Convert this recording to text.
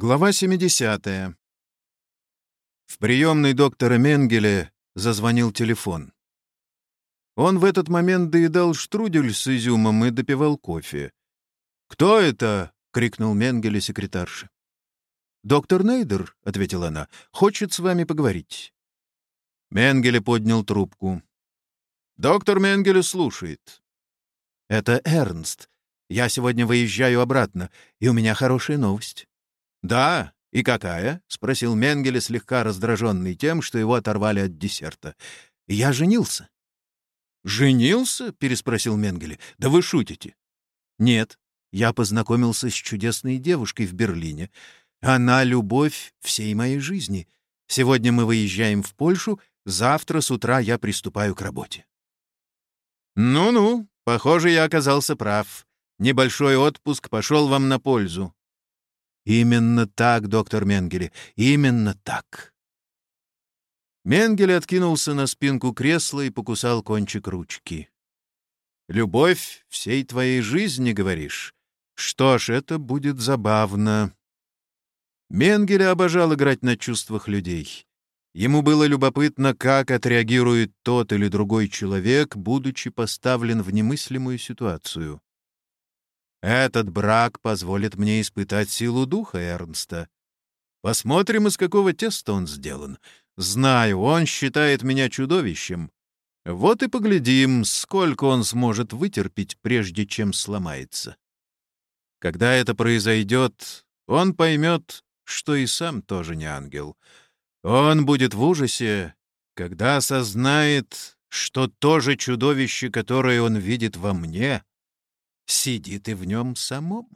Глава 70. В приемной доктора Менгеле зазвонил телефон. Он в этот момент доедал штрудель с изюмом и допивал кофе. «Кто это?» — крикнул Менгеле секретарше. «Доктор Нейдер», — ответила она, — «хочет с вами поговорить». Менгеле поднял трубку. «Доктор Менгеле слушает». «Это Эрнст. Я сегодня выезжаю обратно, и у меня хорошая новость». «Да, и какая?» — спросил Менгеле, слегка раздраженный тем, что его оторвали от десерта. «Я женился». «Женился?» — переспросил Менгеле. «Да вы шутите». «Нет, я познакомился с чудесной девушкой в Берлине. Она — любовь всей моей жизни. Сегодня мы выезжаем в Польшу, завтра с утра я приступаю к работе». «Ну-ну, похоже, я оказался прав. Небольшой отпуск пошел вам на пользу. Именно так, доктор Менгеле, именно так. Менгеле откинулся на спинку кресла и покусал кончик ручки. «Любовь всей твоей жизни, говоришь? Что ж, это будет забавно». Менгеле обожал играть на чувствах людей. Ему было любопытно, как отреагирует тот или другой человек, будучи поставлен в немыслимую ситуацию. Этот брак позволит мне испытать силу духа Эрнста. Посмотрим, из какого теста он сделан. Знаю, он считает меня чудовищем. Вот и поглядим, сколько он сможет вытерпеть, прежде чем сломается. Когда это произойдет, он поймет, что и сам тоже не ангел. Он будет в ужасе, когда осознает, что то же чудовище, которое он видит во мне, сидит и в нем самом.